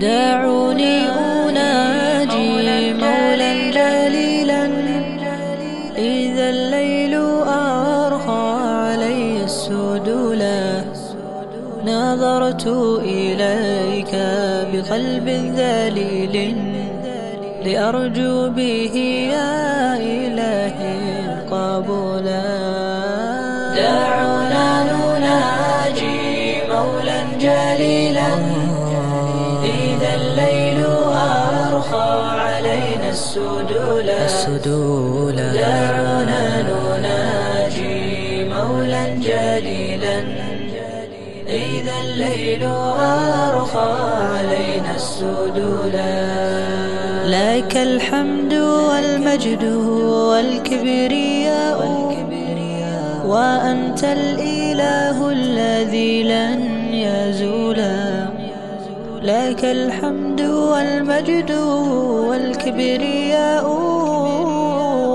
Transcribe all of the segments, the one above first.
دعوني أناجي مولا جليلا. إذا الليل أرخى علي السدولا نظرت إليك بقلب ذليل لأرجو به يا إلهي قبولا جليلا. إذا الليل أرخى علينا السدولا. السدولا. دعونا نناجي مولا جليلا. إذا الليل أرخى علينا السدولا. لك الحمد والمجد والكبرياء. وأنت الإله الذي لن يزولا لك الحمد والمجد والكبرياء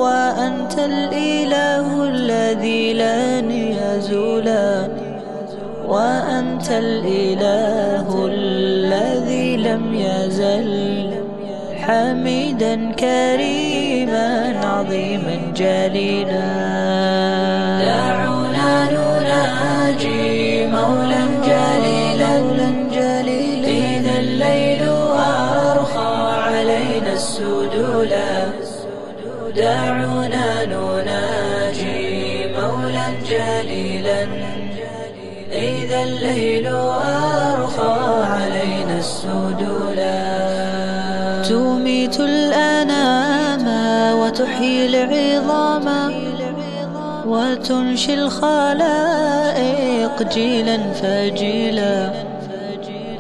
وأنت الإله الذي لن يزولا وأنت الإله الذي لم يزل. حميدا كريما عظيما جليلا. دعونا نناجي السدولا دعونا نناجي مولا جليلا. إذا الليل أرخى علينا السدولا تميت الأنام وتحيي العظام وتنشي الخلائق جيلا فجيلا.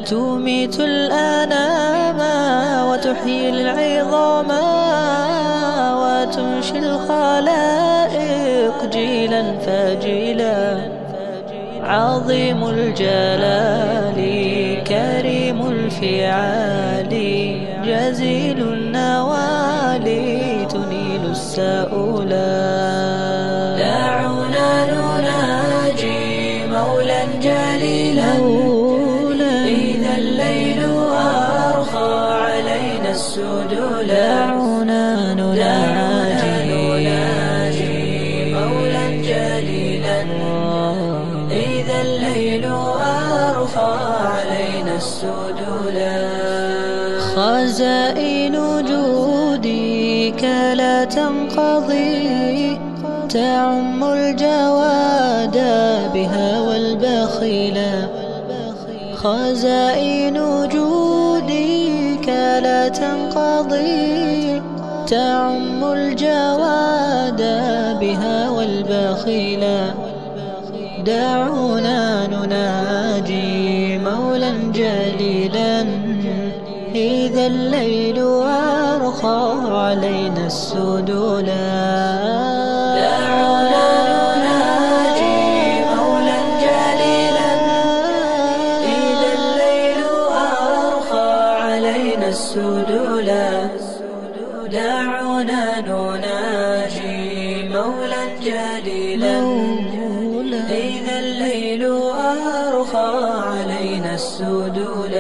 تميت الأنام وتحيي العظام وتنشي الخلائق جيلا فجيلا عظيم الجلال كريم الفعال جزيل النوال تنيل السؤلا دعونا نناجي نناجي. مولا جليلا. إذا الليل أرخى علينا السدولا خزائن جودك لا تنقضي. تعم الجواد بها والبخيلا خزائن جودك تنقضي تعم الجواد بها والبخيلا دعونا نناجي مولا جليلا. إذا الليل أرخى علينا السدولا. السدولا دعونا نناجي مولا جليلا. إذا الليل أرخى علينا السدولا